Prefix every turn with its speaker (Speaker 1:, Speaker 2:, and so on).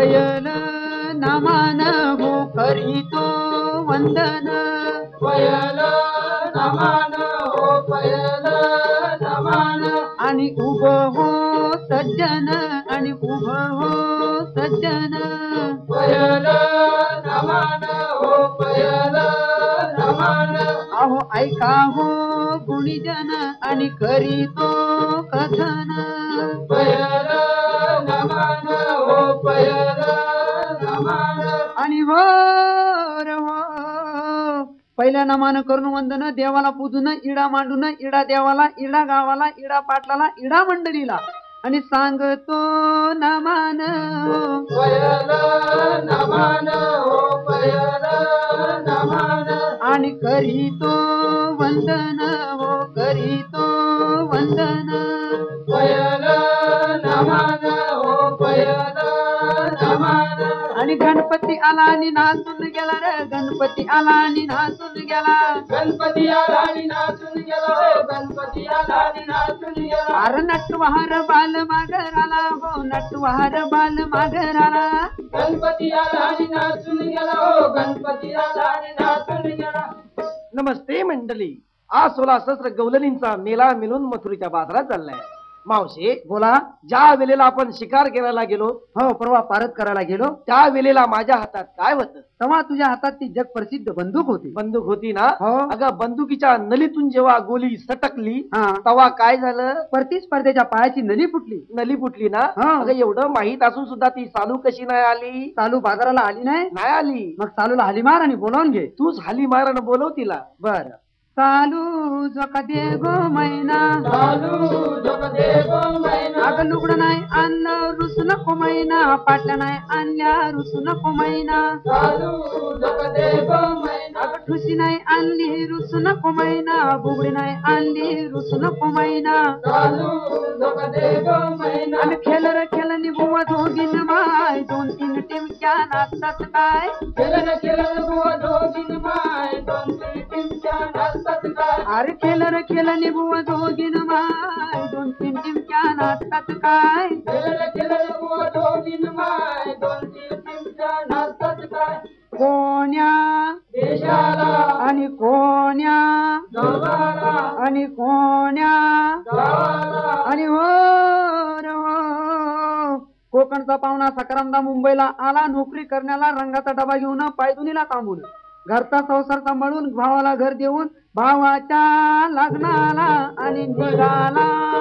Speaker 1: पयल नमान हो करीतो वंदन।
Speaker 2: पयल नमान हो पयल नमान।
Speaker 1: आणि उभ हो सज्जन आणि उभ हो सज्जन।
Speaker 2: पयल नमान हो पयल नमान।
Speaker 1: अहो ऐका हो गुणीजन आणि करीतो कथन। आणि वर हो पहिल्या नामानं करून वंदन देवाला पूजून इडा मांडून इडा देवाला इडा गावाला इडा पाटलाला इडा मंडळीला. आणि सांगतो नमान.
Speaker 2: नमान
Speaker 1: आणि करीतो वंदन हो करीतो वंदन. आणि गणपती आला आणि नाचून गेला रे. गणपती आला आणि नाचून गेला.
Speaker 2: गणपती आला आणि नाचून गेला हो गणपती आला आणि नाचून गेला.
Speaker 1: अरे नटवार बाल मागर आला. हो नटवार बाल मागर आला.
Speaker 2: गणपती आला आणि नाचून गेला. हो गणपती आला आणि नाचून गेला.
Speaker 3: नमस्ते मंडळी. आज सोळा सहस्र गवलनींचा मेला मिळून मथुरीच्या बाजारात चाललाय. मावशे
Speaker 1: बोला
Speaker 3: ज्या वेळेला आपण शिकार करायला गेलो
Speaker 1: हो परवा पारत करायला गेलो
Speaker 3: त्या वेळेला माझ्या हातात काय होतं?
Speaker 1: तेव्हा तुझ्या हातात ती जग प्रसिद्ध बंदूक होती.
Speaker 3: बंदूक होती ना?
Speaker 1: हो.
Speaker 3: अगं बंदुकीच्या नलीतून जेव्हा गोली सटकली
Speaker 1: हा.
Speaker 3: तेव्हा काय झालं?
Speaker 1: प्रतिस्पर्धेच्या पायाची नली फुटली.
Speaker 3: नली फुटली ना?
Speaker 1: हा.
Speaker 3: अगं एवढं माहीत असून सुद्धा ती चालू कशी नाही आली?
Speaker 1: चालू बाजाराला आली नाही?
Speaker 3: नाही आली.
Speaker 1: मग चालूला हाली मार आणि बोलावून घे.
Speaker 3: तूच हाली मारानं बोलव तिला.
Speaker 1: बर. चालू जोका दे गो मैना
Speaker 2: चालू जग देव मैना
Speaker 1: अगं लुगडं नाही आणलं रुसू नको मैना पाटल्या नाही आणल्या रुसू नको मैना
Speaker 2: चालू जग देव मैना
Speaker 1: अगं ठुशी नाही आणली रुसू नको मैना बुगडी नाही आणली रुसू नको मैना
Speaker 2: चालू जग देव मैना
Speaker 1: आणि खेळ रे खेळ निभुवा दोघीन माय दोन तीन टिमक्या नाचतात काय
Speaker 2: खेळन खेळन बुवा
Speaker 1: अरे खेळ रे खेळ निभुवा दोघीन माय. दोन तीन टिमक्या नाचतात काय? कोण्या?
Speaker 2: देशाला.
Speaker 1: आणि कोण्या? आणि कोण्या? आणि हो हो. कोकणचा पाहुणा सकारामदा मुंबईला आला. नोकरी करण्याला रंगाचा डबा घेऊन पायदुनीला थांबून घरचा संसार सांभाळून भावाला घर देऊन भावाच्या लग्नाला आणि निघाला.